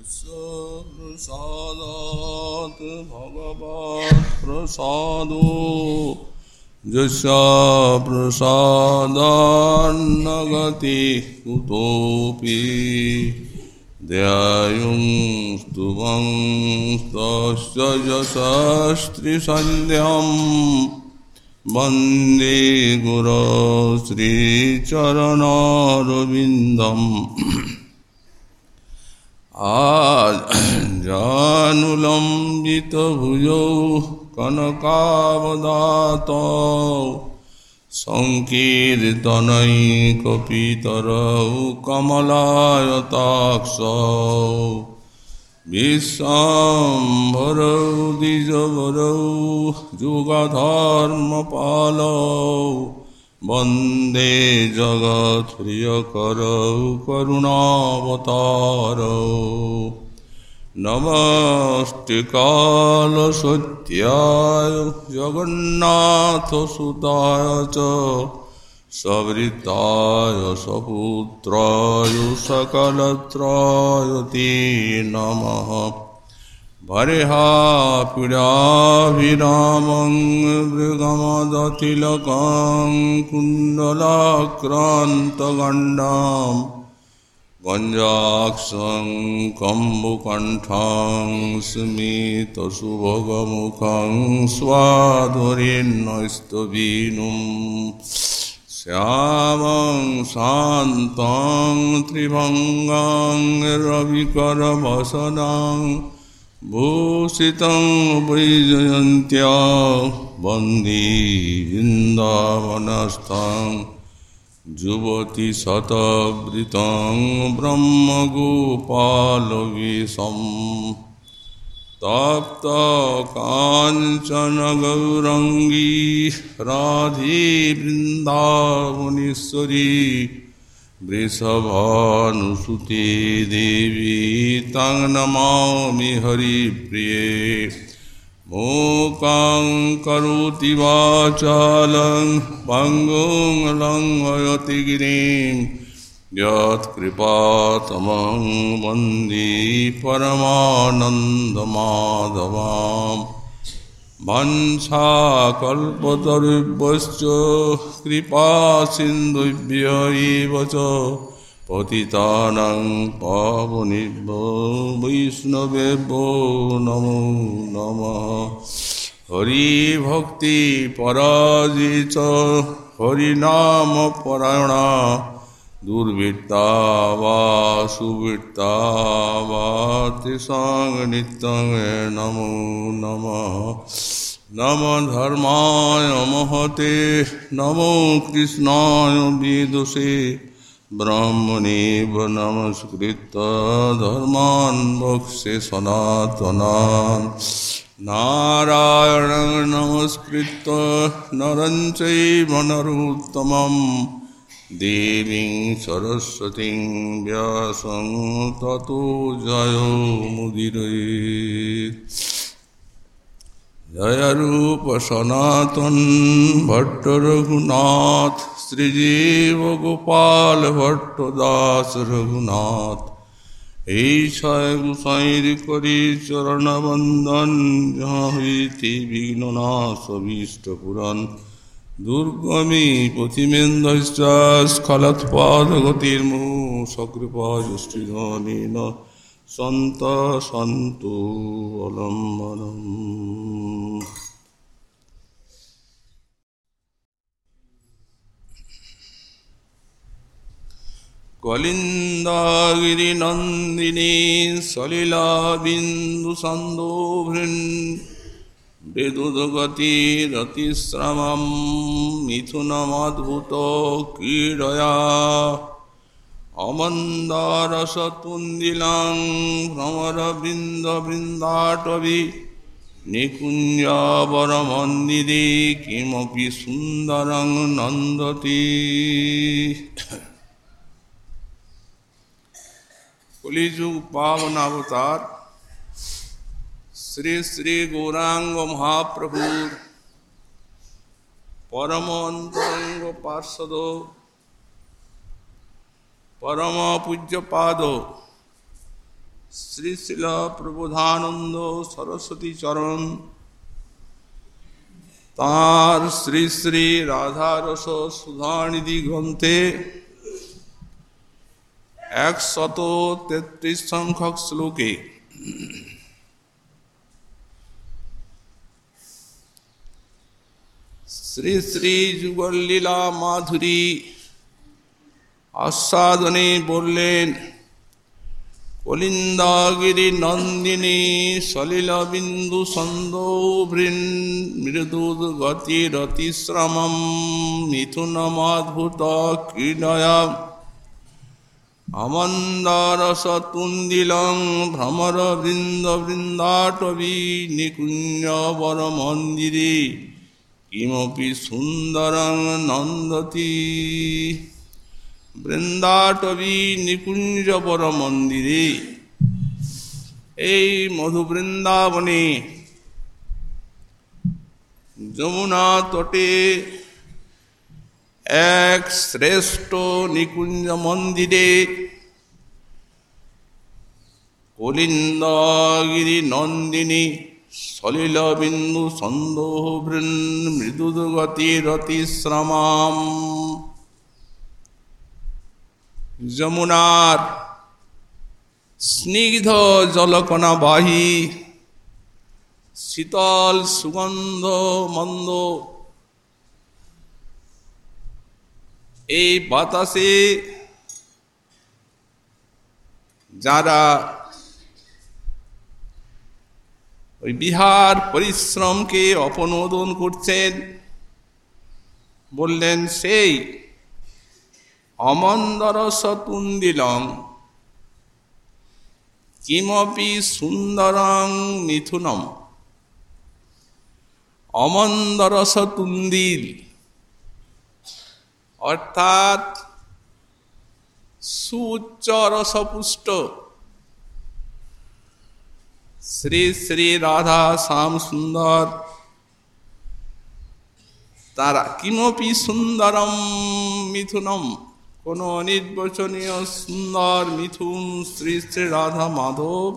प्रसादात् भगवान् प्रसादो। यस्या प्रसादान्नगति कुतोऽपि ध्यायुं स्तुवं तस्य यशस्त्रिसन्ध्यम् वंदे गुरो श्रीचरणारविन्दम्। आजानुलम्बितभुजौ कनकावदातौ सङ्कीर्तनैकपितरौ कमलायताक्षौ विश्वाम्भरौ द्विजवरौ युगधर्मपालौ वंदे जगत्प्रियकरौ करुणावतारौ। नमस्ते कालसत्याय जगन्नाथसुताय च सवृताय सपुत्राय सकलत्राय ते नमः। बर्हापीडाभिरामं मृगमदतिलकं कुण्डलाक्रान्तगण्डाम् गञ्जाक्षं कम्बुकण्ठं स्मितसुभगमुखं स्वाधुरेन्नस्तवीनुम् श्यामं शान्तं त्रिभङ्गां रविकरवसनां भूषितं वैजयन्त्या वन्दी वृन्दावनस्थं युवति शतवृतं ब्रह्मगोपालविषम् ताप्तकाञ्चनगौरङ्गी राधे वृन्दावनेश्वरी वृषभानुसुते देवी तं नमामि हरिप्रिये। मूकां करोति वाचालं पङ्गुं लङ्घयति गिरिं। यत्कृपातमं वंदे परमानन्दमाधवाम्। वंशाकल्पतरुभ्यश्च कृपासिन्धुभ्य एव च पतितानां पावनेभ्यो वैष्णवेभ्यो नमो नमः हरिभक्तिपराजे च हरिनामपरायणा दुर्वृत्ता वा सुवृत्ता वा तेषां नित्यं नमो नमः। नम धर्माय महते, नमो कृष्णाय विदुषे। ब्रह्मणेव नमस्कृत धर्मान् वक्षे सनातनान्। नारायणं नमस्कृत्य नरं चैव नरोत्तमम्। দেবীং সরস্বতীং ব্যাসং তত জয় মুদির জয় রূপ সনাতন ভট্ট রঘুনাথ, শ্রীজীব গোপাল ভট্ট দাস রঘুনাথ। এই ছয় গোসাইর করি চরণবন্দন হইতে বিঘ্ন না সবিষ্ট পুরাণ। দুর্গমী প্রতিমেন্দশ্চলৎপদগতির্মু সকৃপযষ্টিধনীন সন্ত সন্তু অলম্বনম। কলিন্দাগিরিনন্দিনী সলিলাবিন্দুসন্দোভৃণ विदुद्गतिरतिश्रमं मिथुनमद्भुतो क्रीडया अमन्दारसतुन्दिलां भ्रमरबृन्दबृन्दाटवि निकुञ्जावरमन्दिरे किमपि सुन्दरं नन्दति कलिजुग पावन अवतार শ্রী শ্রী গৌরাঙ্গ মহাপ্রভু। পরম অন্তরঙ্গ পার্শ্বদ। পরম পূজ্যপাদ। শ্রী শিল প্রবোধানন্দ সরস্বতী চরণ। তাঁর শ্রী শ্রী রাধারস সুধানিধি গ্রন্থে একশত তেত্রিশ সংখ্যক শ্লোকে শ্রী শ্রী যুগলীলা মাধুরী আস্বাদনে বললেন, কলিন্দাগিরি নন্দিনী সলিল বিন্দু সন্দোভৃন মৃদুদ গতিরতিশ্রমম মিথুনমাদ্ভুত ক্রীডয়া অমন্দরসতুন্দিলং ভ্রমর বৃন্দ বৃন্দাটবী নিকুঞ্জ বর মন্দিরে কিমপি সুন্দরং নন্দতি বৃন্দাটবী নিকুঞ্জ বর মন্দিরে এই মধু বৃন্দাবনে যমুনা তটে এক শ্রেষ্ঠ নিকুঞ্জ মন্দিরে কলিন্দগিরি নন্দিনী সলিল বিন্দু সন্দোহ বৃন মৃদুগতি রতিশ্রমাম যমুনার স্নিগ্ধ জলকণা বাহী, শীতল সুগন্ধ মন্দ। এই বাতাসে যারা ওই বিহার পরিশ্রমকে অপনোদন করছেন। বললেন, সেই অমন্দর সতুন্দিলং কিমপি সুন্দরং মিথুনম। অমন্দর সতুন্দিল অর্থাৎ সুউচ্চ রসপুষ্ট শ্রী শ্রী রাধা শ্যাম সুন্দর। তারা কিমপি সুন্দরম মিথুনম, কোন অনির্বচনীয় সুন্দর মিথুন শ্রী শ্রী রাধা মাধব।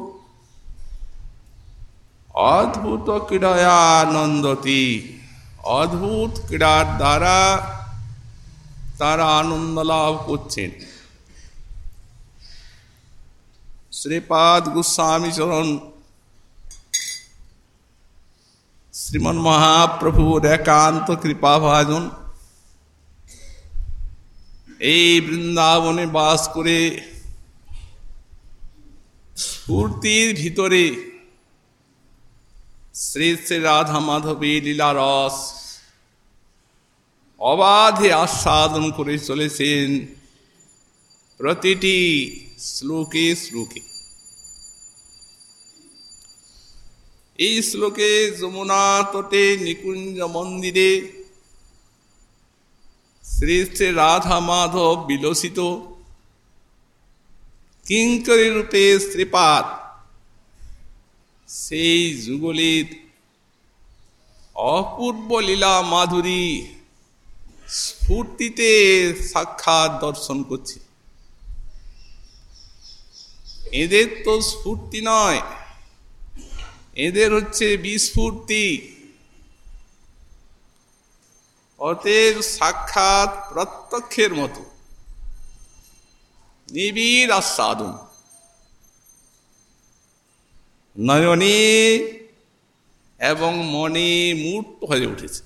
অদ্ভুত ক্রীড়ানন্দতি অদ্ভুত ক্রীড়ার দ্বারা তারা আনন্দ লাভ করছেন। শ্রীপাদ গোস্বামী চরণ শ্রীমন মহাপ্রভুর একান্ত কৃপা ভাজন। এই বৃন্দাবনে বাস করে স্ফূর্তির ভিতরে শ্রী শ্রী রাধা মাধবী লীলা রস অবাধে আস্বাদন করে চলেছেন প্রতিটি শ্লোকে শ্লোকে। এই শ্লোকে যমুনা তটে নিকুঞ্জ মন্দিরে শ্রী শ্রী রাধা মাধব বিলসিত। কিঙ্করী রূপে শ্রীপাদ, সেই যুগলির অপূর্ব লীলা মাধুরী স্ফূর্তিতে সাক্ষাৎ দর্শন করছে। এদের তো স্ফূর্তি নয় এদের হচ্ছে বিস্ফূর্তি। অতএব সাক্ষাৎ প্রত্যক্ষের মতো। নিবিড় আস্বাদন। নয়নে এবং মনে মূর্ত হয়ে উঠেছে।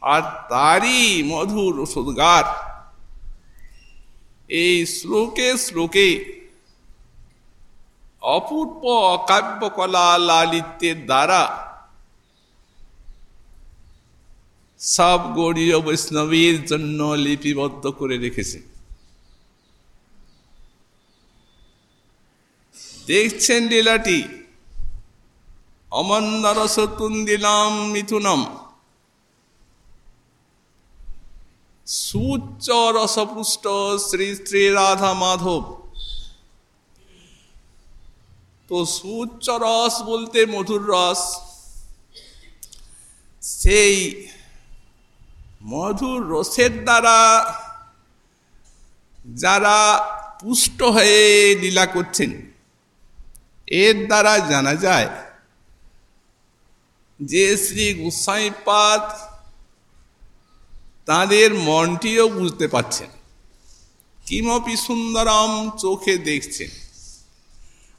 আর তারই মধুর ওষুধগার এই শ্লোকে শ্লোকে অপূর্ব কাব্যকলা লালিত্যের দ্বারা সব গৌরীয় বৈষ্ণবীর জন্য লিপিবদ্ধ করে রেখেছে। দেখছেন লীলাটি? অমন্দর সতুন্দিলাম মিথুনম। সুচ্চ রসপুষ্ট শ্রী শ্রী রাধা মাধব। তো সুচ্চ রস বলতে মধুর রস। সেই মধুর রসের দ্বারা যারা পুষ্ট হয়ে লীলা করছেন, এর দ্বারা জানা যায় যে শ্রী গোসাইপাদ তাদের মনটিও বুঝতে পারছেন, কিমপি সুন্দরম চোখে দেখছেন।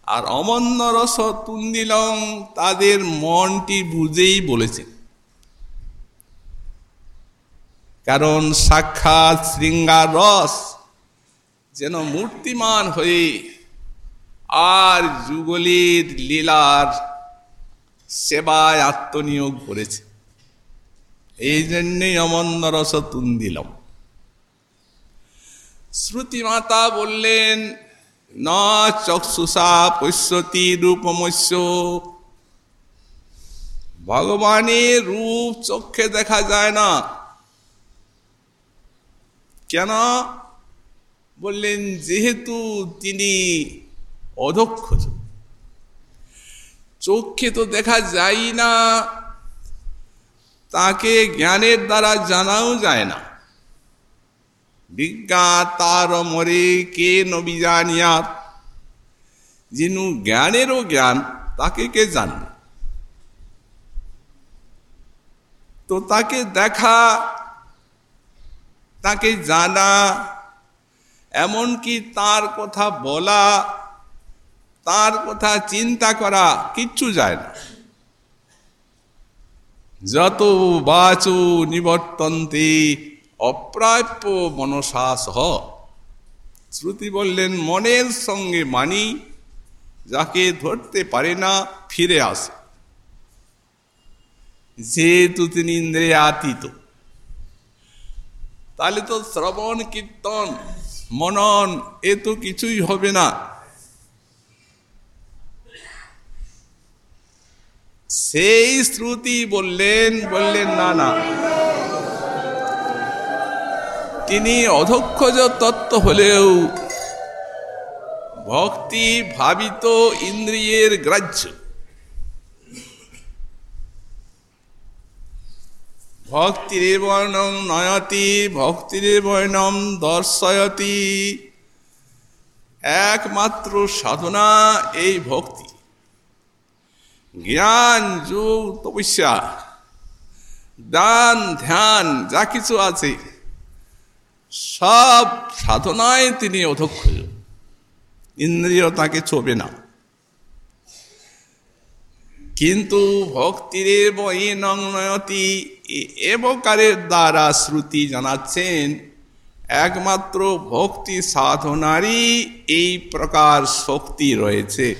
আর অমন্য রস তুন্দিলং তাদের মনটি বুঝেই বলেছেন কারণ সাক্ষাৎ শৃঙ্গার রস যেন মূর্তিমান হয়ে আর যুগলের লীলার সেবায় আত্মনিয়োগ করেছে। এই জন্যেই অমন্য রস তুন্দিলম শ্রুতিমাতা বললেন ন চক্ষুষা পশ্যতি রূপমস্য। ভগবানের রূপ চক্ষে দেখা যায় না। কেন? বললেন, যেহেতু তিনি অদক্ষ চোখে তো দেখা যায় না, তাকে জ্ঞানের দ্বারা জানাও যায় না। বিজ্ঞা তার মরে কে নবী জানিয়াত? যিনু জ্ঞানেরও জ্ঞান, তাকে কে জানবে তো তাকে দেখা, তাকে জানা, এমনকি তার কথা বলা, তার কথা চিন্তা করা কিচ্ছু যায় না। যত বাচু নিবর্তন্তে অপ্রাপ্য মনসাসহ শ্রুতি বললেন, মনের সঙ্গে মানি, যাকে ধরতে পারে না, ফিরে আসে। যেহেতু তিনি ইন্দ্রিয়াতীত তাহলে তো শ্রবণ, কীর্তন, মনন, এ তো কিছুই হবে না। সেই শ্রুতি বললেন বললেন, না না তিনি অধক্ষজ তত্ত্ব হলেও ভক্তি ভাবিত ইন্দ্রিয়ের গ্রাহ্য। ভক্তিরে বর্ণম নয়তি ভক্তিরে বর্ণম দর্শয়তি। একমাত্র সাধনা এই ভক্তি। জ্ঞান, যোগ, তপস্যা, দান, ধ্যান, যা কিছু আছে সব সাধনায় তিনি অধ্যক্ষ। ইন্দ্রিয় তাকে ছোবে না। কিন্তু ভক্তিরে বই এবকারের দ্বারা শ্রুতি জানাচ্ছেন, একমাত্র ভক্তি সাধনারই এই প্রকার শক্তি রয়েছে।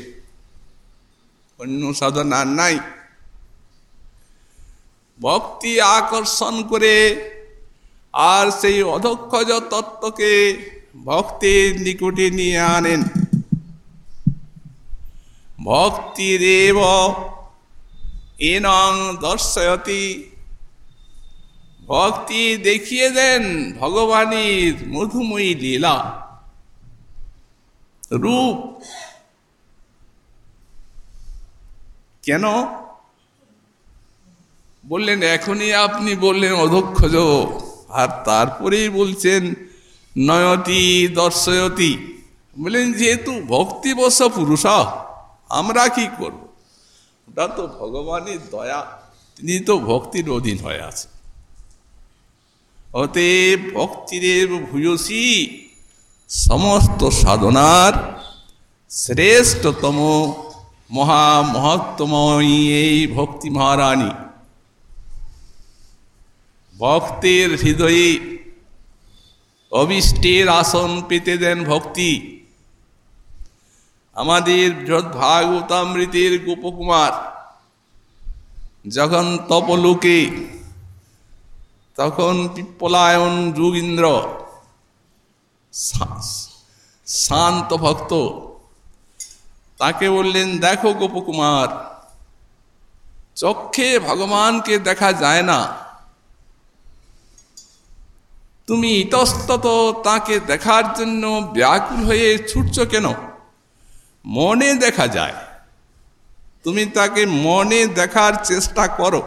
অন্য সাধনা নাই। ভক্তি আকর্ষণ করে আর সেই অধক্ষজ তত্ত্বকে ভক্তির নিকটে নিয়ে আনেন। ভক্তিরেব এনং দর্শয়তি। ভক্তি দেখিয়ে দেন ভগবানের মধুময়ী লীলা। রূপ। কেন? বললেন, এখনই আপনি বললেন অধক্ষজ আর তারপরেই বলছেন, নয়তি দর্শয়তি। বললেন যেহেতু ভক্তিবশ পুরুষ, আমরা কি করব? ওটা তো ভগবানের দয়া। তিনি তো ভক্তির অধীন হয়ে আছে অতএব ভক্তিরেব ভূয়সী সমস্ত সাধনার শ্রেষ্ঠতম, মহা মহত্তময়ী এই ভক্তি মহারানী। ভক্তের হৃদয়ে অবিষ্টের আসন পেতে দেন ভক্তি। আমাদের ভাগবতামৃতের গোপকুমার, যখন তপলোকে, তখন পিপ্পলায়ন যোগীন্দ্র শান্ত ভক্ত, তাকে বললেন, দেখো গোপকুমার, চক্ষে ভগবানকে দেখা যায় না। তুমি ইতস্তত তাকে দেখার জন্য ব্যাকুল হয়ে ছুটছ কেন? মনে দেখা যায়। তুমি তাকে মনে দেখার চেষ্টা করো।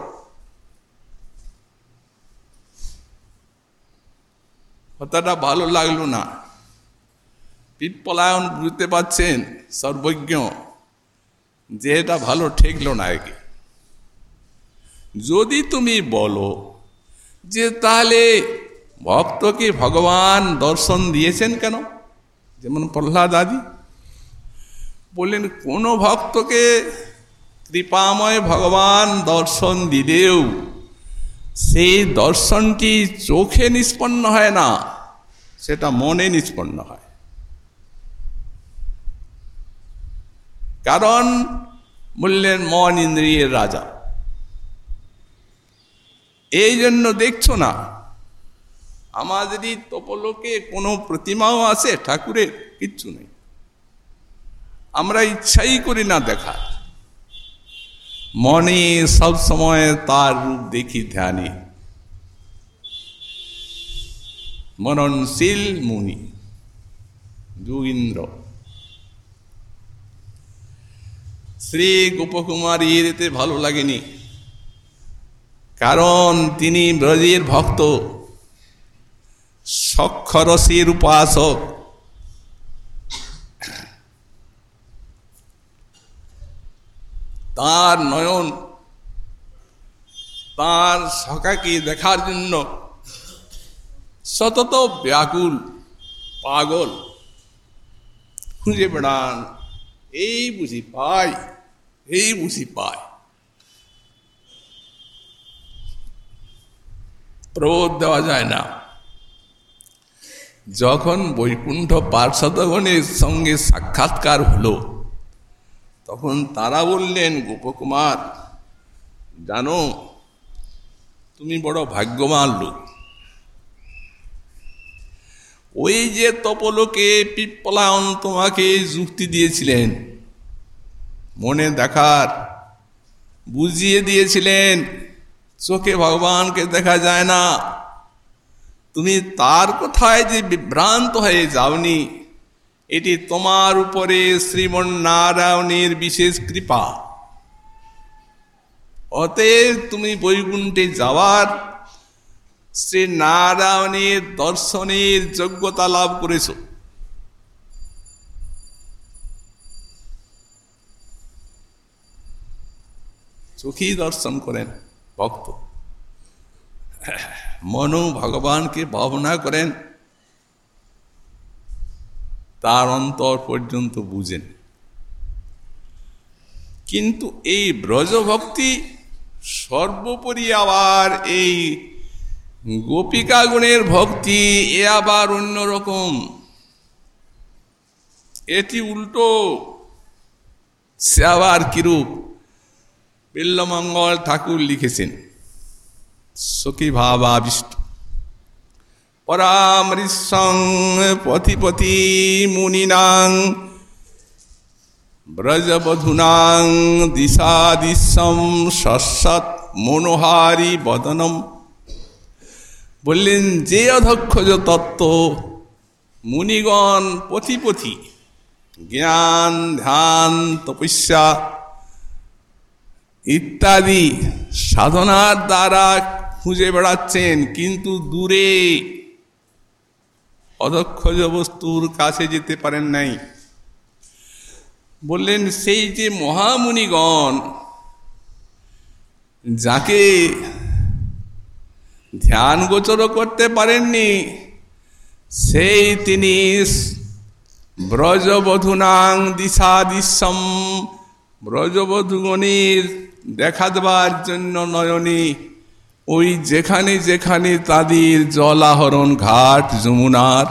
কথাটা ভালো লাগল না। পিপলায়ন বুঝতে পাচ্ছেন সর্বজ্ঞ যে এটা ভালো ঠেকল না একে যদি তুমি বলো যে তাহলে ভক্তকে ভগবান দর্শন দিয়েছেন কেন? যেমন প্রহ্লাদ আদি বললেন, কোনো ভক্তকে কৃপাময় ভগবান দর্শন দিলেও সেই দর্শনটি চোখে নিষ্পন্ন হয় না, সেটা মনে নিষ্পন্ন হয়। কারণ বললেন মন ইন্দ্রিয়ের রাজা। এই জন্য দেখছ না আমাদেরই তপলোকে কোনো প্রতিমাও আছে, ঠাকুরের, কিচ্ছু নেই। আমরা ইচ্ছাই করি না দেখা মনে সব সময় তার রূপ দেখি ধ্যানে। মননশীল মুনি, যোগীন্দ্র। শ্রী গোপকুমারীর এতে ভালো লাগেনি। কারণ তিনি ব্রজের ভক্ত। সক্ষরসীর উপাসক। তার নয়ন, তার সখাকে দেখার জন্য সতত ব্যাকুল, পাগল খুঁজে বেড়ান। এই বুঝি পাই, এই বুঝি পাই। প্রবোধ দেওয়া যায় না। যখন বৈকুণ্ঠ পার্শ্বদগণের সঙ্গে সাক্ষাৎকার হলো, তখন তারা বললেন, গোপকুমার, জানো, তুমি বড় ভাগ্যবান লোক। ওই যে তপলোকে, পিপ্পলায়ন তোমাকে যুক্তি দিয়েছিলেন, মনে দেখার, বুঝিয়ে দিয়েছিলেন, চোখে ভগবানকে দেখা যায় না। তুমি তার কোথায় যে বিভ্রান্ত হয়ে যাওনি, এটি তোমার উপরে শ্রীমন্নারায়ণের বিশেষ কৃপা। অতএব তুমি বৈকুণ্ঠে যাওয়ার শ্রী নারায়ণের দর্শনের যোগ্যতা লাভ করেছ। চোখেই দর্শন করেন ভক্ত। মনু ভগবানকে ভাবনা করেন, তার অন্তর পর্যন্ত বুঝেন। কিন্তু এই ব্রজভক্তি সর্বোপরি আবার এই গোপিকা গুণের ভক্তি এ আবার অন্যরকম এটি উল্টো সে আবার কিরূপ? বিল্লমঙ্গল ঠাকুর লিখেছেন। সখী ভাবাবিষ্ট। পরামৃসং পথিপতি মুনিনাং ব্রজবধূনাং দিশাদিশম সৎসৎ মনোহারি বদনম। বললেন, যে অধক্ষজ তত্ত্ব মুনিগণ পথিপথি জ্ঞান, ধ্যান, তপস্যা ইত্যাদি সাধনার দ্বারা খুঁজে বেড়াচ্ছেন, কিন্তু দূরে অদক্ষজ বস্তুর কাছে যেতে পারেন নাই। বললেন, সেই যে মহামুনিগণ, যাকে ধ্যান গোচর করতে পারেননি, সেই তিনি ব্রজবধূনাং দিশাদিশম। ব্রজবধূগণের দেখা দেবার জন্য নয়নী ওই যেখানে যেখানে তাদের জলাহরণ ঘাট যমুনার,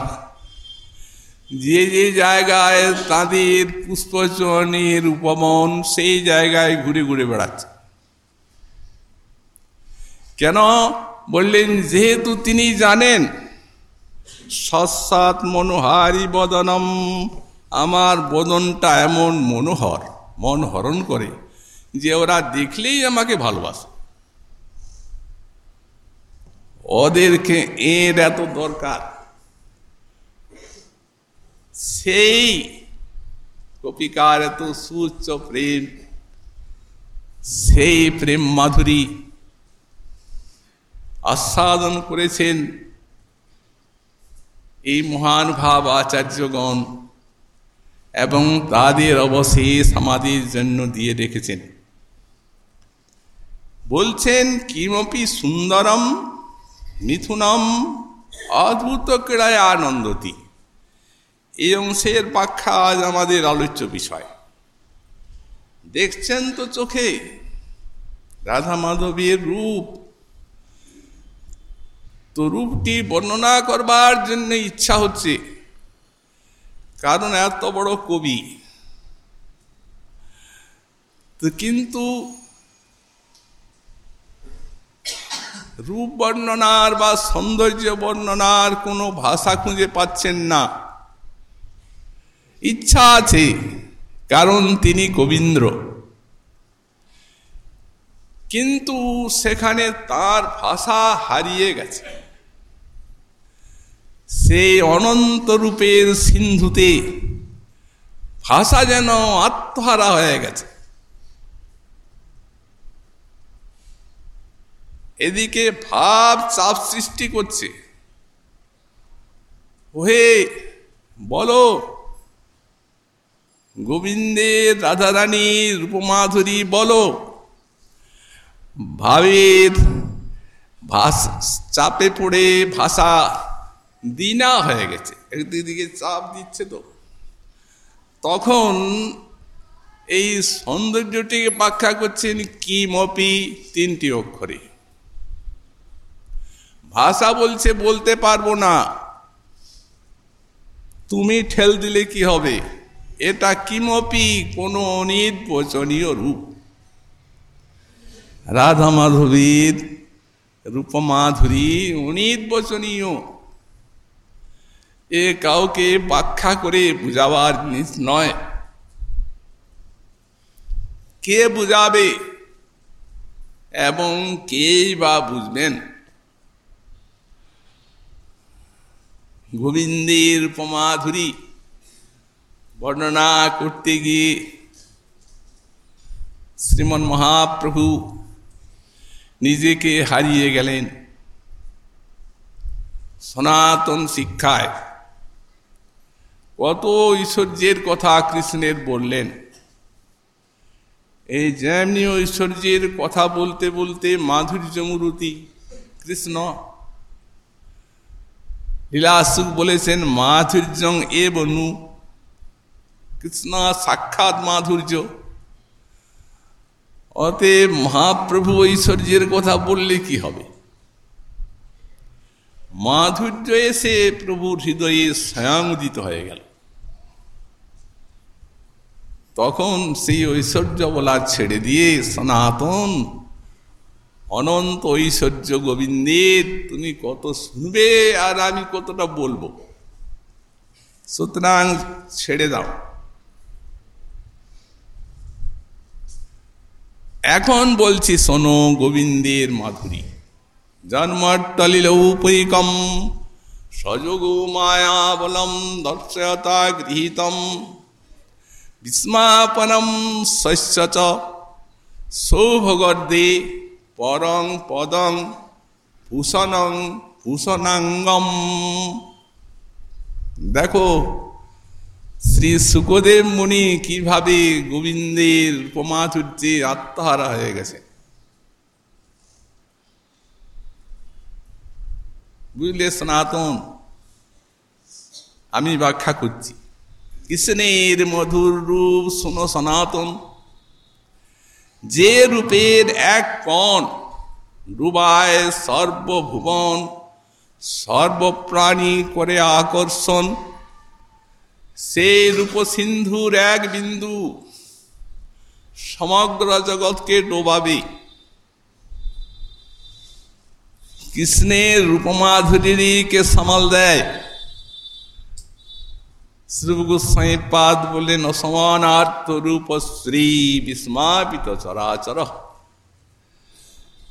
যে যে জায়গায় তাদের পুষ্পচরণের উপমন, সেই জায়গায় ঘুরে ঘুরে বেড়াচ্ছে। কেন? বললেন, যেহেতু তিনি জানেন সৎসাত মনোহারি বদনম, আমার বদনটা এমন মনোহর, মন হরণ করে যে ওরা দেখলেই আমাকে ভালোবাসে। ওদেরকে এর এত দরকার? সেই কপিকার এত সুচ্চ প্রেম, সেই প্রেম মাধুরী আস্বাদন করেছেন এই মহান ভাব আচার্যগণ এবং তাদের অবশেষ আমাদের জন্য দিয়ে রেখেছেন। বলছেন, কিমপি সুন্দরম মিথুনম অদ্ভুত ক্রীড়ায় আনন্দতি। এই অংশের ব্যাখ্যা আজ আমাদের আলোচ্য বিষয়। দেখছেন তো চোখে? রাধা মাধবীর রূপ। তো রূপটি বর্ণনা করবার জন্য ইচ্ছা হচ্ছে। কারণ এত বড় কবি। কিন্তু রূপ বর্ণনার বা সৌন্দর্য বর্ণনার কোনো ভাষা খুঁজে পাচ্ছেন না। ইচ্ছা আছে, কারণ তিনি কবীন্দ্র কিন্তু সেখানে তার ভাষা হারিয়ে গেছে। সেই অনন্ত রূপের সিন্ধুতে ভাষা যেন আত্মহারা হয়ে গেছে। এদিকে ভাব চাপ সৃষ্টি করছে। ওহে, বলো, গোবিন্দের রাধারানী রূপমাধুরী, বলো, ভাবের চাপে পড়ে ভাষা দিনা হয়ে গেছে। একদিকে চাপ দিচ্ছে তো। তখন এই সৌন্দর্যটিকে ব্যাখ্যা করছেন কি মপি তিনটি অক্ষরে। ভাষা বলছে, বলতে পারব না। তুমি ঠেল দিলে কি হবে? এটা কিমপি কোনো অনির্বচনীয় রূপ। রাধা মাধবীর রূপমাধুরী অনির্বচনীয় এ কাউকে ব্যাখ্যা করে বুঝাবার জিনিস নয়। কে বুঝাবে এবং কেই বা বুঝবেন? গোবিন্দের উপমাধুরী বর্ণনা করতে গিয়ে শ্রীমন মহাপ্রভু নিজেকে হারিয়ে গেলেন। সনাতন শিক্ষায় কত ঐশ্বর্যের কথা কৃষ্ণের বললেন। এই যেমনি ঐশ্বর্যের কথা বলতে বলতে মাধুর্য মূরতি কৃষ্ণ লীলাসুক বলেছেন, মাধুর্যং এ বনু। কৃষ্ণ সাক্ষাৎ মাধুর্য। অতএব মহাপ্রভু ঐশ্বর্যের কথা বললে কি হবে? মাধুর্য এসে প্রভুর হৃদয়ে স্বয়ংদিত হয়ে গেল। তখন সেই ঐশ্বর্য বলা ছেড়ে দিয়ে সনাতন অনন্ত ঐশ্বর্য গোবিন্দের তুমি কত শুনবে আর আমি কতটা বলব? সুতরাং ছেড়ে দাও। এখন বলছি, শোনো গোবিন্দের মাধুরী জন্মটলিলৌপৈকম সযোগ মায়াবলম দর্শয়তা গৃহীতম, বিস্মাপনম শস্য সৌভগর্দে পরং পদং ভূষণং ভূষণাঙ্গম। দেখো, শ্রী সুখদেব মুনি কীভাবে গোবিন্দের উপমাধুর্যে আত্মহারা হয়ে গেছে। বুঝলে সনাতন? আমি ব্যাখ্যা করছি। কৃষ্ণের মধুর রূপ শোনো সনাতন। যে রূপের এক কণ ডুবায় সর্বভুবন, সর্বপ্রাণী করে আকর্ষণ সেই রূপসিন্ধুর এক বিন্দু সমগ্র জগৎকে ডোবাবে। কৃষ্ণের রূপমাধুরীকে সামাল দেয়। শ্রী গোস্বাই পাদ বললেন অসমানার্থ রূপ শ্রী বিস্মাপিত চরাচর।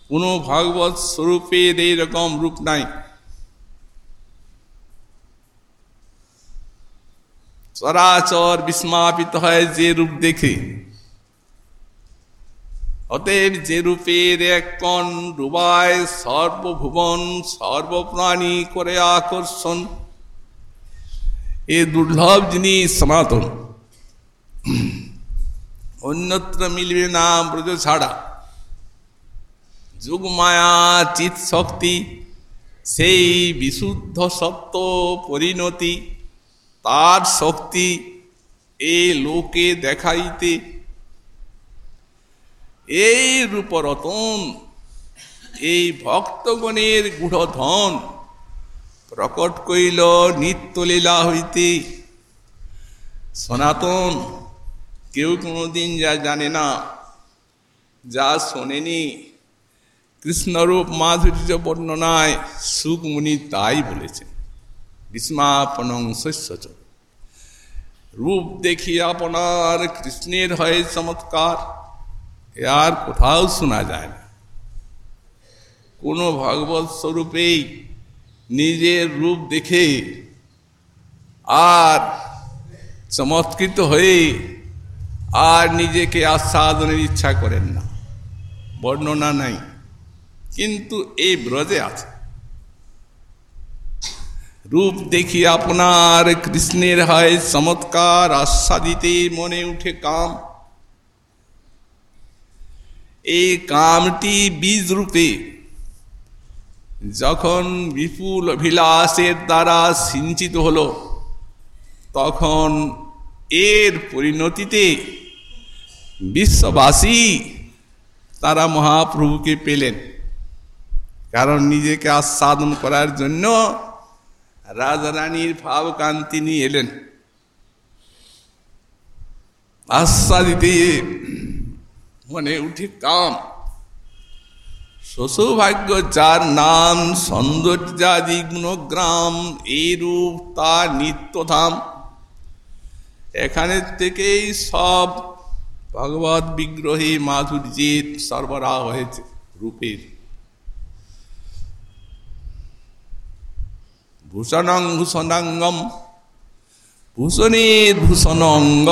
কোন ভাগবত স্বরূপের এইরকম রূপ নাই। চরাচর বিস্মাপিত হয় যে রূপ দেখে। অতএব যে রূপের এক কণ ডুবায়, সর্বভুবন, সর্বপ্রাণী করে আকর্ষণ। এ দুর্লভ জিনিস সনাতন অন্যত্র মিলবে না ব্রজ ছাড়া। যুগমায়া চিত শক্তি, সেই বিশুদ্ধ সত্য পরিণতি, তার শক্তি এ লোকে দেখাইতে। এই রূপরতন, এই ভক্তগণের গূঢ় ধন প্রকট কইল, নিত্যলীলা হইতে। সনাতন, কেউ কোনোদিন যা জানে না, যা শোনেনি। কৃষ্ণরূপ মাধুর্য বর্ণনায় সুকমুনি তাই বলেছেন। বিস্মাপনং শস্য রূপ দেখি আপনার কৃষ্ণের হয় চমৎকার। আর কোথাও শোনা যায় না। কোনো ভগবত স্বরূপেই নিজের রূপ দেখে আর চমৎকৃত হয়ে আর নিজেকে আস্বাদনের ইচ্ছা করেন না। বর্ণনা নাই। কিন্তু এই ব্রজে আছে। রূপ দেখি আপনার কৃষ্ণের হয় চমৎকার আস্বাদিতে মনে উঠে কাম। এই কামটি বীজ রূপে যখন বিপুল অভিলাষের দ্বারা সিঞ্চিত হল, তখন এর পরিণতিতে বিশ্ববাসী তারা মহাপ্রভুকে পেলেন। কারণ নিজেকে আস্বাদন করার জন্য রাজারানীর ভাবকান্তি নিয়ে এলেন। আস্বাদিতে মনে উঠে কাম সৌভাগ্য যার নাম সৌন্দর্যাদি গুণগ্রাম এই রূপ তার নিত্যধাম। এখানের থেকেই সব ভগবত বিগ্রহী মাধুর্যের সরবরাহ হয়েছে রূপের। ভূষণং ভূষণাঙ্গম ভূষণের ভূষণ অঙ্গ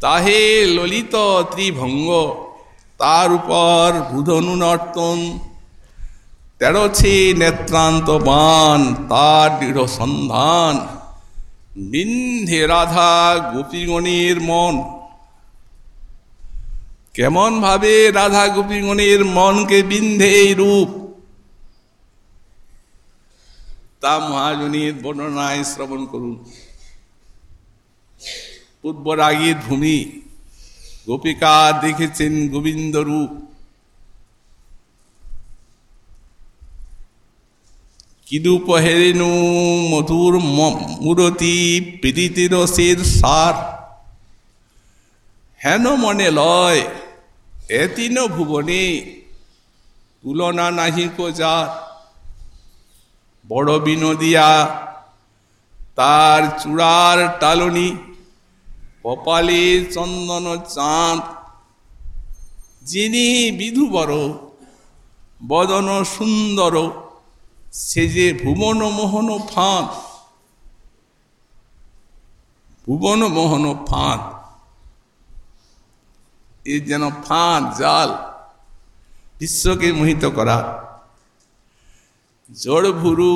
তাহে ললিত ত্রিভঙ্গ। তার উপর বুধনু নর্তন। তেরোছে নেত্রান্ত বান তার দৃঢ় সন্ধান। বিন্ধে রাধা গোপীগণের মন। কেমন ভাবে রাধা গোপীগণের মনকে বিন্ধে এই রূপ? তা মহাজনীর বর্ণনায় শ্রবণ করুন। পূর্বরাগীর ভূমি গোপিকা দেখেছেন গোবিন্দ রূপ কিদুপ হেরেনু মধুর মূরতি প্রীতি রসের সার। হেন মনে লয়, এতিন ভুবনে তুলনা নাহি যার বড় বিনোদিয়া, তার চূড়ার টালনি কপালে চন্দন চাঁদ। যিনি বিধুবর, বদন সুন্দর সে যে ভুবন মোহন ফাঁদ। ভুবন মোহন ফাঁদ। এ যেন ফাঁদ জাল বিশ্বকে মোহিত করা। জড় ভুরু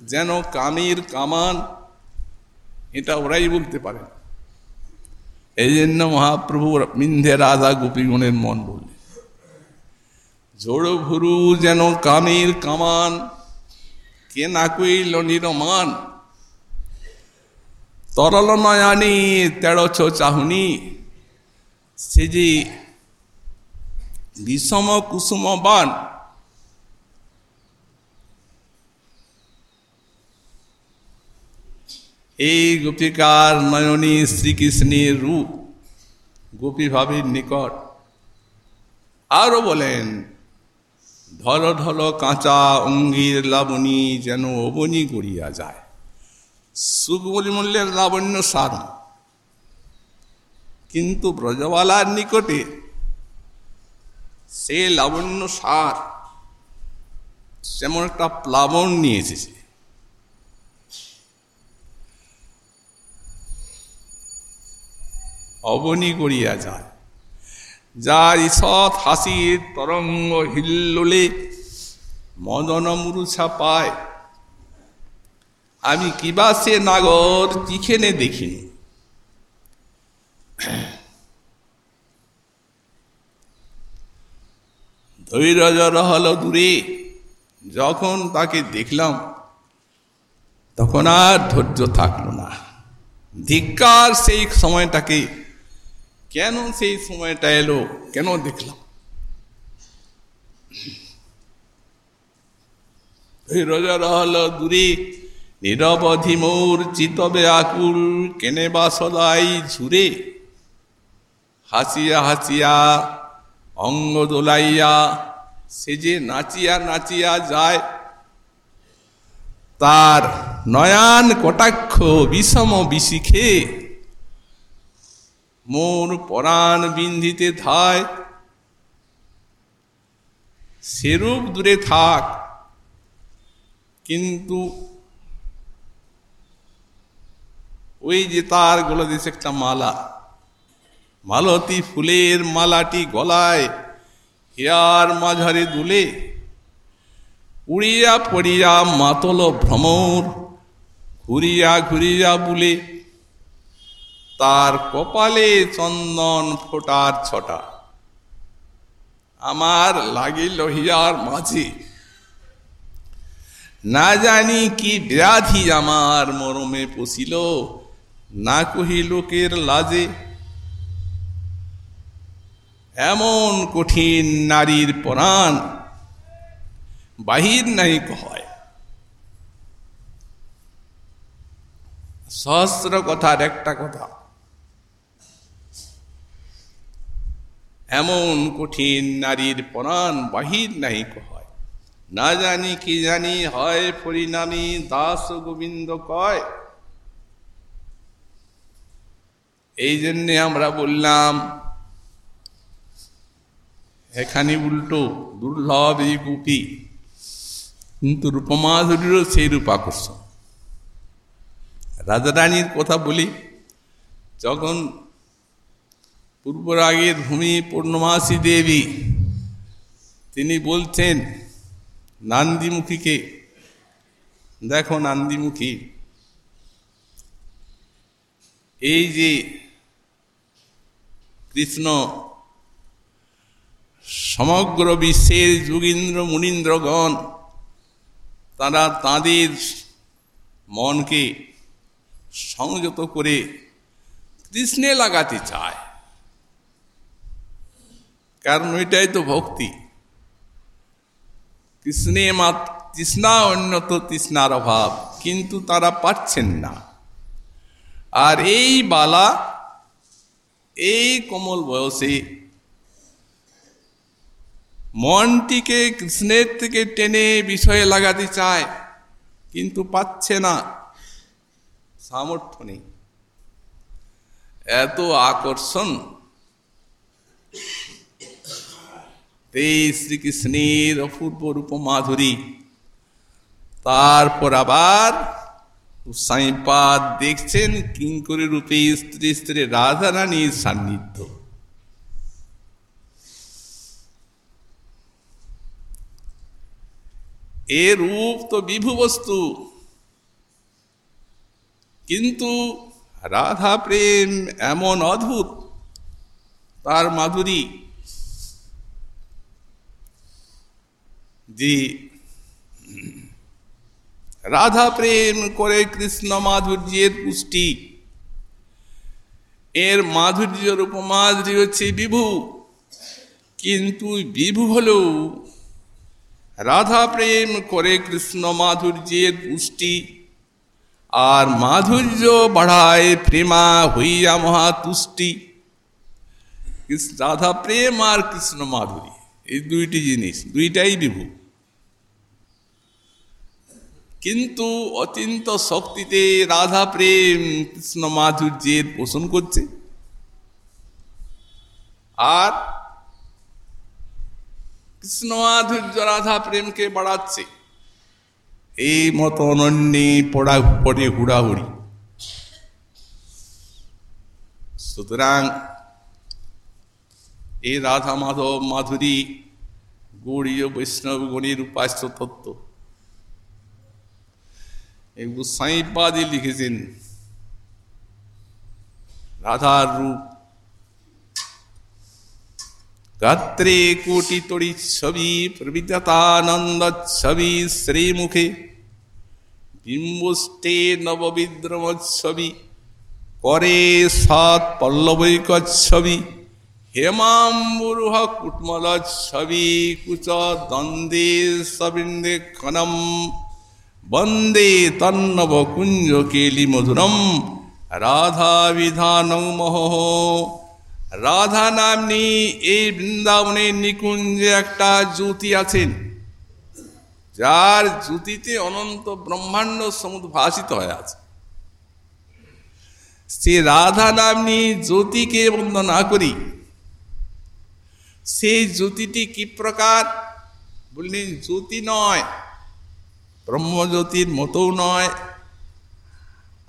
যেন কামির কামান, এটা ওরাই বলতে পারে এই জন্য মহাপ্রভু মিন্ধে রাধা গোপীগণের মন বললেন জড় ভুরু যেন কামির কামান, কে না কইল নিরমান? তরল নয়ানি তেরোছ চাহুনি, সে যে বিষম কুসুম বান এই গোপিকার নয়নী শ্রীকৃষ্ণের রূপ গোপী ভাবের নিকট। আরও বলেন ধল ধল কাঁচা অঙ্গির লাবণী যেন অবনী গড়িয়া যায়। সুকবলি মূল্যের লাবণ্য সার। কিন্তু ব্রজবালার নিকটে সে লাবণ্য সার, যেমন একটা প্লাবন নিয়ে এসেছে। অবনী করিয়া যায়। যার ঈষৎ হাসির তরঙ্গ হিল্লোলে মদন মুরুছা পায়। আমি কিবা সে নাগর চিখেনে দেখিনি। ধৈর্য হলো দূরে যখন তাকে দেখলাম, তখন আর ধৈর্য থাকল না। ধিক্কার সেই সময়টাকে কেন সেই সময়টা এলো? কেন দেখলাম? ধৈর্য হলো দূরে, নিরবধি মোর চিতবে আকুল, কেনে বা সদাই ঝুরে? হাসিয়া হাসিয়া, অঙ্গ দোলাইয়া, সে যে নাচিয়া নাচিয়া যায়, তার নয়ান কটাক্ষ বিষম বিশিখে মোর পরাণ বিন্ধিতে ধায়। সেরূপ দূরে থাক, কিন্তু ওই যে তার গলা দিয়েছে একটা মালা। মালতী ফুলের মালাটি গলায় হিয়ার মাঝারে দুলে। উড়িয়া পড়িয়া মাতল ভ্রমর, ঘুরিয়া ঘুরিয়া বুলে। তার কপালে চন্দন ফোটার ছটা। আমার লাগি লহিয়ার মাঝে। না জানি কি ব্যাধি আমার মরমে পশিল না কহি লোকের লাজে। এমন কঠিন নারীর পরাণ বাহির নাই হয় সহস্র কথার একটা কথা। এমন কঠিন নারীর পরাণ বাহির নাই হয়। না জানি কি জানি হয় পরিণামী দাস গোবিন্দ কয়। এই জন্যে আমরা বললাম, এখানে উল্টো দুর্লভ এই গুপি, কিন্তু রূপমাধুরীরও সেই রূপ আকর্ষণ রাজারানীর কথা বলি, যখন পূর্বরাগের ভূমি পূর্ণমাসী দেবী। তিনি বলছেন, নান্দিমুখীকে, দেখো নান্দিমুখী, এই যে কৃষ্ণ সমগ্র বিশ্বের যোগীন্দ্র মুনীন্দ্রগণ, তারা তাঁদের মনকে সংযত করে কৃষ্ণে লাগাতে চায়। কারণ ওইটাই তো ভক্তি। কৃষ্ণে মা তৃষ্ণা অন্যত তৃষ্ণার অভাব, কিন্তু তারা পাচ্ছেন না। আর এই বালা, এই কোমল বয়সে মনটিকে কৃষ্ণের থেকে টেনে বিষয়ে লাগাতে চায়, কিন্তু পাচ্ছে না। সামর্থ্য নেই। এত আকর্ষণ এই শ্রীকৃষ্ণের অপূর্ব রূপ মাধুরী। তারপর আবার সাইপাদ দেখছেন কিঙ্করি রূপে স্ত্রী স্ত্রী রাধারানীর সান্নিধ্য। এ রূপ তো বিভু বস্তু, কিন্তু রাধা প্রেম এমন অদ্ভুত, তার মাধুরী যে রাধা প্রেম করে কৃষ্ণ মাধুর্যের পুষ্টি। এর মাধুর্যের উপমাধুরী হচ্ছে বিভু। কিন্তু বিভু হলেও রাধা প্রেম করে কৃষ্ণ মাধুর্যের পুষ্টি। আর মাধুর্য বাড়ায় প্রেমা হইয়া মহাতুষ্টি। রাধা প্রেম আর কৃষ্ণ মাধুরী। এই দুইটি জিনিস, দুইটাই বিভু। কিন্তু অত্যন্ত শক্তিতে রাধা প্রেম কৃষ্ণ মাধুর্যের পোষণ করছে। আর কৃষ্ণ মাধুর্য রাধা প্রেমকে বাড়াচ্ছে। এই মতো অনন্যে পড়া পড়ে হুড়াহুড়ি। সুতরাং এই রাধা মাধব মাধুরী গৌরীয় বৈষ্ণব গণের উপাস্য তত্ত্ব এগুলো সাঁইপাদি লিখেছেন। রাধার রূপ। গাত্রে কোটি তড়ি ছবি প্রবিতানন্দ ছবি শ্রীমুখে। বিম্বুষ্টে নববিদ্রম ছবি করে সৎ পল্লবৈক ছবি হেমাম্বুরুহ কুটমল ছবি কুচ দ্বন্দ্বে সবৃন্দে খনম। বন্দে তন্নব কুঞ্জ কেলি মধুরম রাধা বিধান মহ। রাধা নামনি, এই বৃন্দাবনের নিকুঞ্জে একটা জ্যোতি আছেন। যার জ্যোতিতে অনন্ত ব্রহ্মাণ্ড সমুদ্র ভাসিত হয়ে আছে। সে রাধা নামনি জ্যোতিকে বন্দনা করি। সেই জ্যোতিটি কি প্রকার? বললেন, জ্যোতি নয় ব্রহ্মজ্যোতির মতও নয়,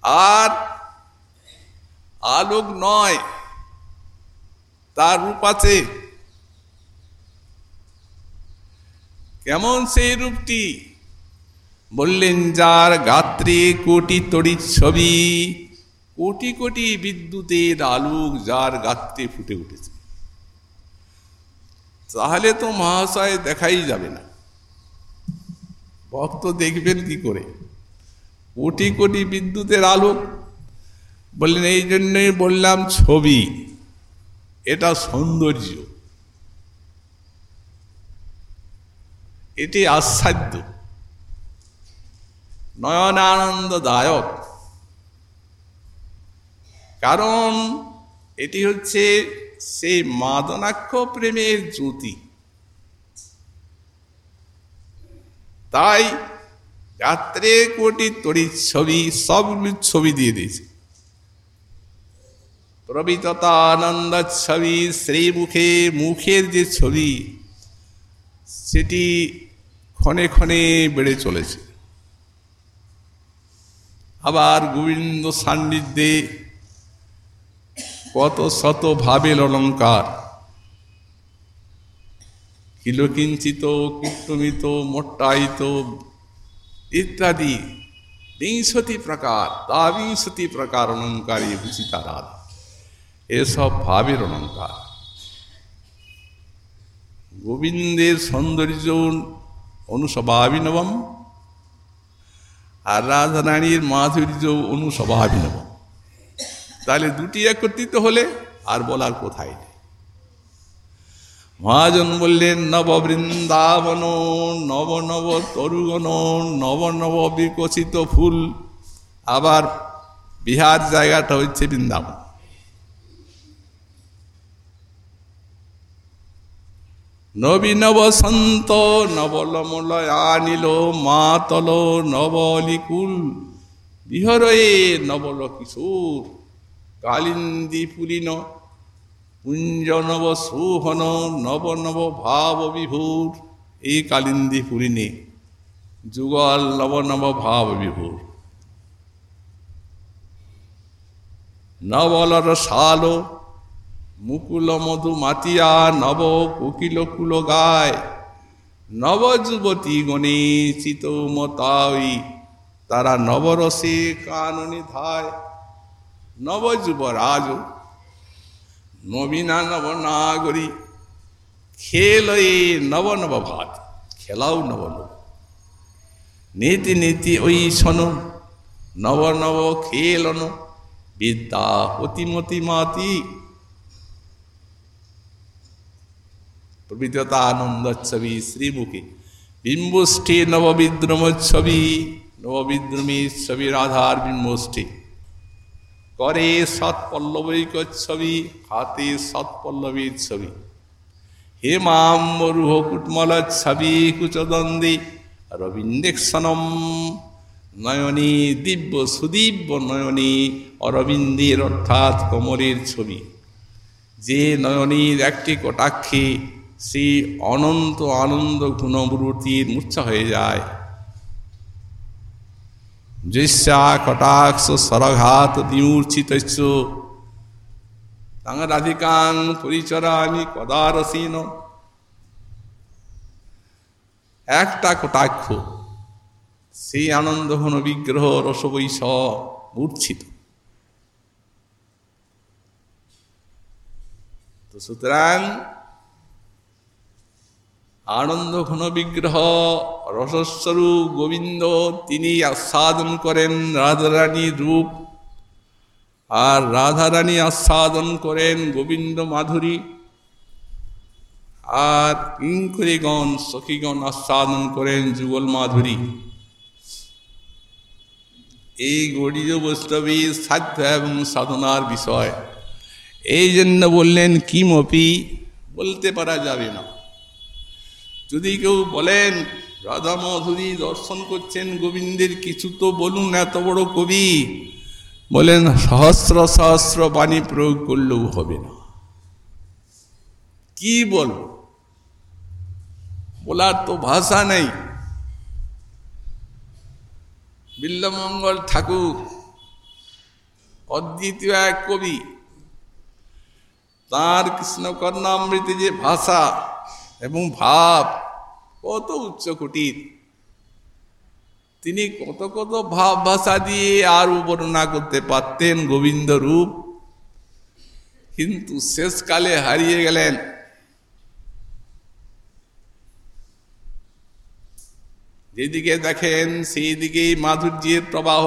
আর আলোক নয়, তার রূপ আছে। কেমন সেই রূপটি? বললেন, যার গাত্রে কোটি তড়িৎ ছবি, কোটি কোটি বিদ্যুতের আলোক যার গাত্রে ফুটে উঠেছে। তাহলে তো মহাশয় দেখাই যাবে না। ভক্ত দেখবেন কি করে? কোটি কোটি বিদ্যুতের আলোক বললেন, এই জন্যই বললাম ছবি। এটা সৌন্দর্য। এটি আস্বাদ্য নয়নানন্দদায়ক। কারণ এটি হচ্ছে সেই মাদনাক্ষ প্রেমের জ্যোতি। তাই যাত্রে কোটি তড়িৎ ছবি সবগুলি ছবি দিয়ে দিয়েছে। প্রবিততানন্দ ছবি শ্রী মুখে মুখের যে ছবি, সেটি ক্ষণে ক্ষণে বেড়ে চলেছে। আবার গোবিন্দ সান্নিধ্যে কত শত ভাবের অলঙ্কার কিলকিঞ্চিত কীর্তমিত মোট্টায়িত ইত্যাদি বিংশতি প্রকার দ্বাবিংশতি প্রকার অলঙ্কারী ভূষিতারাধ এসব ভাবের অলঙ্কার গোবিন্দের সৌন্দর্য অনুস্বভাবিনবম আর রাধারানীর মাধুর্য অনুস্বভাবিনবম তাহলে দুটি একত্রিত হলে আর বলার কোথায় মহাজন বললেন, নব বৃন্দাবন, নব নব তরুগণ, নব নব বিকশিত ফুল। আবার বিহার জায়গাটা হচ্ছে বৃন্দাবন। নবীনব সন্ত নবলমলয়ানিল মাতল নবলিকুল বিহরয়ে নবল কিশোর কালিন্দী পুলিন কুঞ্জ নব সুহন নব নব ভাব বিভুর এই কালিন্দী পুরিনে যুগল নব নব ভাব বিভুর নবলর শালো মুকুল মধু মাতিয়া নব কোকিল কুল গায় নব যুবতী গণে চিত মতাই তারা নবরসে কাননি ধায় নব যুবরাজ নবীনা নব নাগরী খেল এ নব নব ভাত খেলাও নব নব নীতি নীতি ওই শোনো নব নব খেলন বিদ্যা অতিমতি মাতি প্রবিদ্যতা আনন্দচ্ছবি শ্রীমুখী বিম্বষ্ঠী নববিদ্রমোৎসবী, নববিদ্রমী ছবি রাধার বিম্বষ্ঠী করে সৎপল্লবৈক ছবি হাতে সৎপল্লবীর ছবি। হে মাম মরুহ কুটমল ছবি কুচদন্দে রবীন্দ্রেক্ষণম নয়নী দিব্য সুদিব্য নয়নী অরবিন্দের অর্থাৎ কোমরের ছবি। যে নয়নীর একটি কটাক্ষে সেই অনন্ত আনন্দ গুণমূর্তির মূর্ছা হয়ে যায়। দৃশ্যা কটাক্ষ সরঘাত বিমূর্ছিত তাং রাধিকাং পরিচরামি কদারসীন একটা কটাক্ষ সেই আনন্দ ঘন বিগ্রহ রসবৈশ মূর্ছিত তো সুতরাং আনন্দ ঘন বিগ্রহ রসস্বরূপ গোবিন্দ তিনি আস্বাদন করেন রাধারানীর রূপ। আর রাধারানী আস্বাদন করেন গোবিন্দ মাধুরী। আর কিঙ্করিগণ, সখীগণ আস্বাদন করেন যুগল মাধুরী। এই গড়িজ বৈষ্ণবীর সাধ্য এবং সাধনার বিষয়। এই জন্য বললেন, কিমপি? বলতে পারা যাবে না। যদি কেউ বলেন, রাধা মাধুরী দর্শন করছেন গোবিন্দের কিছু তো বলুন এত বড় কবি। বলেন, সহস্র সহস্র বাণী প্রয়োগ করলেও হবে না। কি বল? বলার তো ভাষা নেই। বিল্লমঙ্গল ঠাকুর, অদ্বিতীয় এক কবি, তাঁর কৃষ্ণকর্ণামৃতে যে ভাষা এবং ভাব, কত উচ্চ কুটির। তিনি কত কত ভাব ভাষা দিয়ে আর বর্ণনা করতে পারতেন গোবিন্দ রূপ। কিন্তু শেষকালে হারিয়ে গেলেন। যেদিকে দেখেন সেই দিকেই মাধুর্যের প্রবাহ।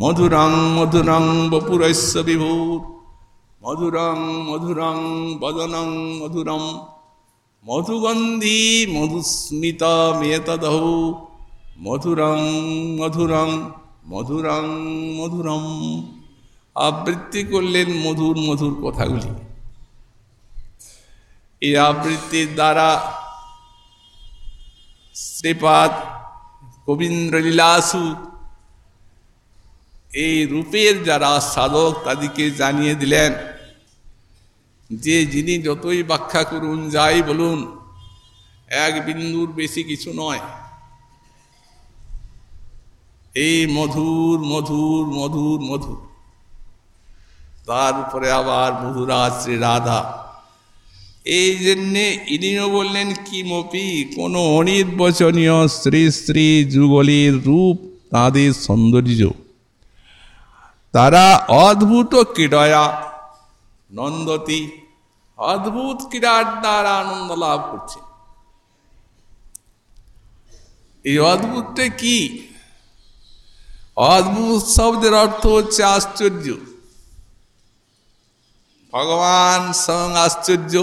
মধুরং মধুরং বপুরস্য বিভূর। মধুরং মধুরং, বদনং, মধুরম। মধুগন্ধি, মধুস্মিত মেতদহ মধুরং মধুরং মধুরং, মধুরম। আবৃত্তি করলেন মধুর মধুর কথাগুলি। এই আবৃত্তির দ্বারা শ্রীপাদ গোবিন্দ্র লীলাসু এই রূপের যারা সাধক তাদেরকে জানিয়ে দিলেন, যে যিনি যতই ব্যাখ্যা করুন, যাই বলুন, এক বিন্দুর বেশি কিছু নয়। এই মধুর মধুর মধুর মধুর। তার উপরে আবার মধুরা শ্রী রাধা। এই জন্যে ইনিও বললেন, কি মপি, কোনো অনির্বচনীয় শ্রী শ্রী যুগলীর রূপ, তাদের সৌন্দর্য। তারা অদ্ভুত ক্রীড়য়া নন্দতি। অদ্ভুত ক্রীড়ার দ্বারা আনন্দ লাভ করছে। এই অদ্ভুতটা কি? অদ্ভুত শব্দের অর্থ হচ্ছে আশ্চর্য। ভগবান সং আশ্চর্য।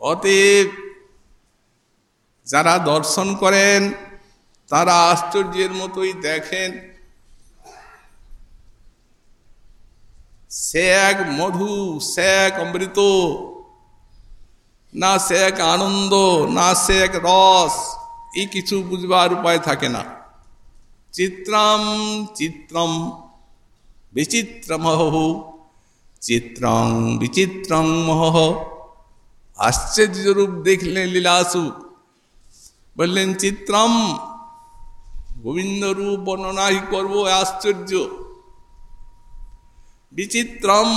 অতএব যারা দর্শন করেন তারা আশ্চর্যের মতোই দেখেন। সে এক মধু, সে এক অমৃত, না সে এক আনন্দ, না সে এক রস, এই কিছু বুঝবার উপায় থাকে না। চিত্রম চিত্রম বিচিত্রমহ চিত্রং বিচিত্রং মহ আশ্চর্যরূপ দেখলেন লীলাসু। বললেন, চিত্রম গোবিন্দ রূপ বর্ণনাই করব আশ্চর্য। বিচিত্রম,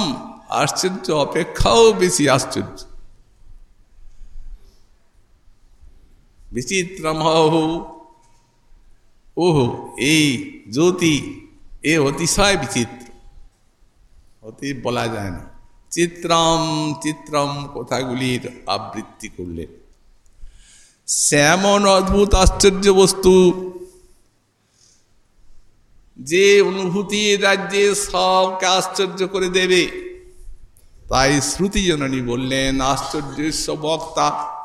আশ্চর্য, অপেক্ষাও বেশি আশ্চর্য। বিচিত্রম ওহো, এই জ্যোতি, এ অতিশয় বিচিত্র। অতি বলা যায় না। চিত্রম চিত্রম কথাগুলির আবৃত্তি করলেন সেমন অদ্ভুত আশ্চর্য বস্তু যে অনুভূতি রাজ্যে সবকে আশ্চর্য করে দেবে। তাই শ্রুতি জননী বললেন আশ্চর্যস্য বক্তা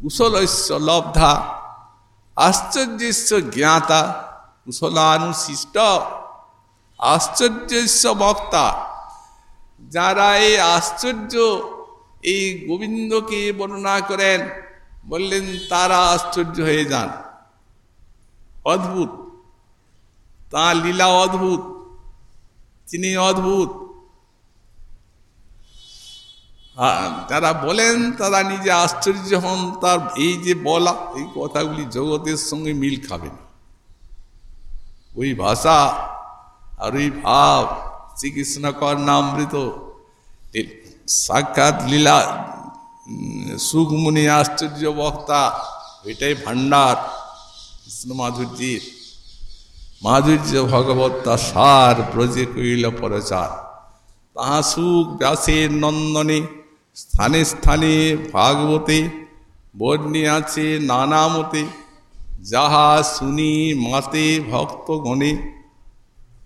কুশলস্য লব্ধা আশ্চর্যস্য জ্ঞাতা, কুশলানুশিষ্ট আশ্চর্যস্য বক্তা। যারা এই আশ্চর্য, এই গোবিন্দকে বর্ণনা করেন, বললেন, তারা আশ্চর্য হয়ে যান। অদ্ভুত। তাঁর লীলা অদ্ভুত, তিনি অদ্ভুত। যারা বলেন তারা নিজে আশ্চর্য হন, তার এই যে বলা, এই কথাগুলি জগতের সঙ্গে মিল খাবে না। ওই ভাষা আর ওই ভাব, শ্রীকৃষ্ণ কর্ণামৃত সাক্ষাৎ লীলা সুখমুনি আশ্চর্য বক্তা, এটাই ভাণ্ডার, কৃষ্ণ মাধুর্যের। মাধুর্য ভগবত্তা সার ব্রজে কইল প্রচার। তাহা সুখ ব্যাসের নন্দনে, স্থানে স্থানে ভাগবতে, বর্ণে আছে নানা মতে। যাহা শুনি মাতে ভক্তগণে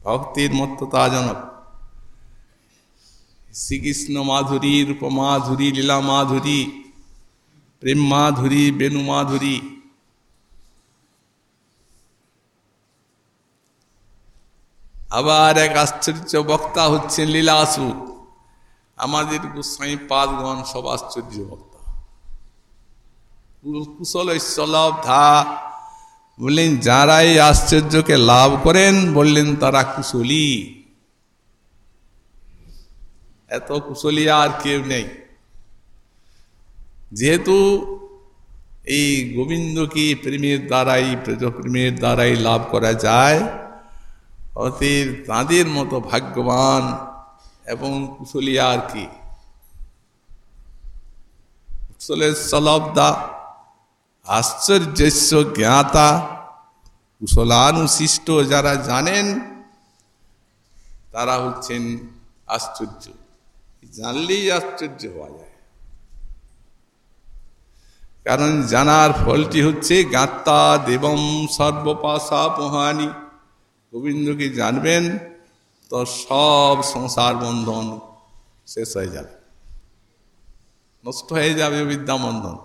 ভক্তের মত্ততাজনক শ্রীকৃষ্ণ মাধুরী, রূপমাধুরী লীলা মাধুরী প্রেম মাধুরী বেণু মাধুরী আবার এক আশ্চর্য বক্তা হচ্ছেন লীলাসু। আমাদের গোস্বাই পাদগণ সব আশ্চর্য বক্তা। কুশল ধা। বললেন যারা এই আশ্চর্যকে লাভ করেন, বললেন তারা কুশলী। এত কুশলী আর কেউ নেই। যেহেতু এই গোবিন্দকে প্রেমের দ্বারাই প্রেমের দ্বারাই লাভ করা যায় অতএব তাঁদের মতো ভাগ্যবান এবং কুশলী আর কি। কুশলের আশ্চর্যস্য জ্ঞাতা, কুশলানুশিষ্ট যারা জানেন, তারা হচ্ছেন আশ্চর্য। জানলেই আশ্চর্য হওয়া যায়। কারণ জানার ফলটি হচ্ছে গাত্তা দেবম সর্বপাশা পোহানি গোবিন্দকে জানবেন? তো সব সংসার বন্ধন শেষ হয়ে যাবে। নষ্ট হয়ে যাবে বিদ্যা বন্ধন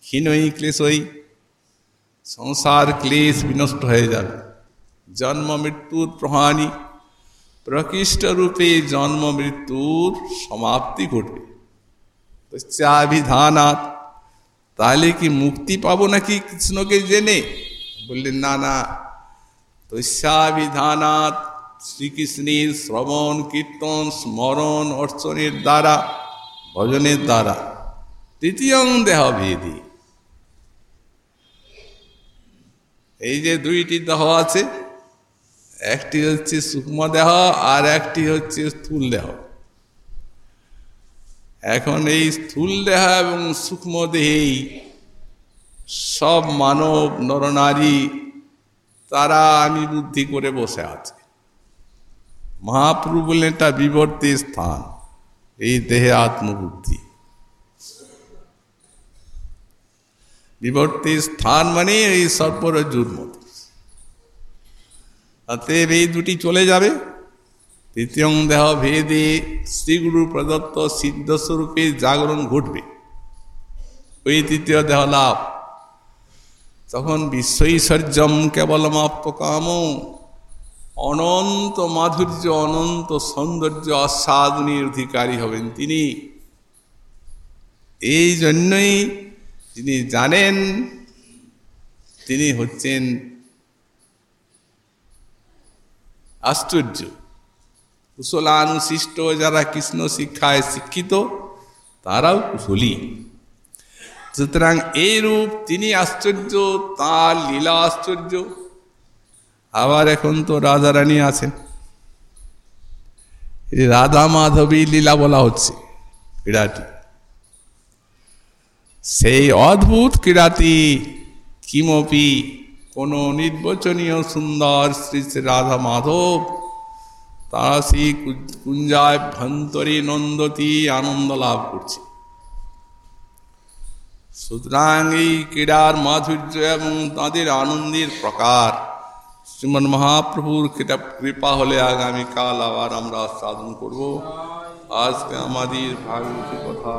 ক্ষীণই ক্লেশই, সংসার ক্লেশ বিনষ্ট হয়ে যাবে। জন্ম মৃত্যুর প্রহানি প্রকৃষ্ট রূপে জন্ম মৃত্যুর সমাপ্তি ঘটবে। চাবিধানাত তাহলে কি মুক্তি পাবো নাকি কৃষ্ণকে জেনে? বললেন, না না তস্যাবিধানাত শ্রীকৃষ্ণের শ্রবণ, কীর্তন, স্মরণ, অর্চনের দ্বারা, ভজনের দ্বারা। তৃতীয় দেহ ভেদি এই যে দুইটি দেহ আছে, একটি হচ্ছে সূক্ষ্ম দেহ আর একটি হচ্ছে স্থূল দেহ। এখন এই স্থূল দেহ এবং সূক্ষ্ম দেহেই সব মানব, নরনারী তারা আমি বুদ্ধি করে বসে আছে। মহাপ্রভু বললেন, এটা বিবর্তী স্থান। এই দেহে আত্মবুদ্ধি। বিবর্তী স্থান মানে এই সর্পরজুর মতো। অতএব এই দুটি চলে যাবে। তৃতীয় দেহ ভেদে শ্রীগুরু প্রদত্ত সিদ্ধস্বরূপে জাগরণ ঘটবে। ওই তৃতীয় দেহ লাভ। তখন বিশ্বৈশ্বর্যম কেবলমাপ্যকাম অনন্ত মাধুর্য, অনন্ত সৌন্দর্য আস্বাদনের অধিকারী হবেন তিনি। এই জন্যই তিনি জানেন, তিনি হচ্ছেন আশ্চর্য। কুশলানুশিষ্ট যারা কৃষ্ণ শিক্ষায় শিক্ষিত, তারাও কুশলী। সুতরাং এই রূপ তিনি আশ্চর্য, তার লীলা আশ্চর্য। আবার এখন তো রাজা রানী আছেন রাধা মাধবী লীলা বলা হচ্ছে ক্রীড়াটি। সেই অদ্ভুত ক্রীড়াটি কিমপি কোন নির্বচনীয় সুন্দর শ্রী শ্রী রাধা মাধব তারা সেই কুঞ্জায় ভন্তরী নন্দতি আনন্দ লাভ করছে। সুতরাং এই ক্রীড়ার মাধুর্য এবং তাদের আনন্দের প্রকার শ্রীমন মহাপ্রভুর কৃপা হলে আগামীকাল আবার আমরা সাধন করব আজকে আমাদের ভাগবতী কথা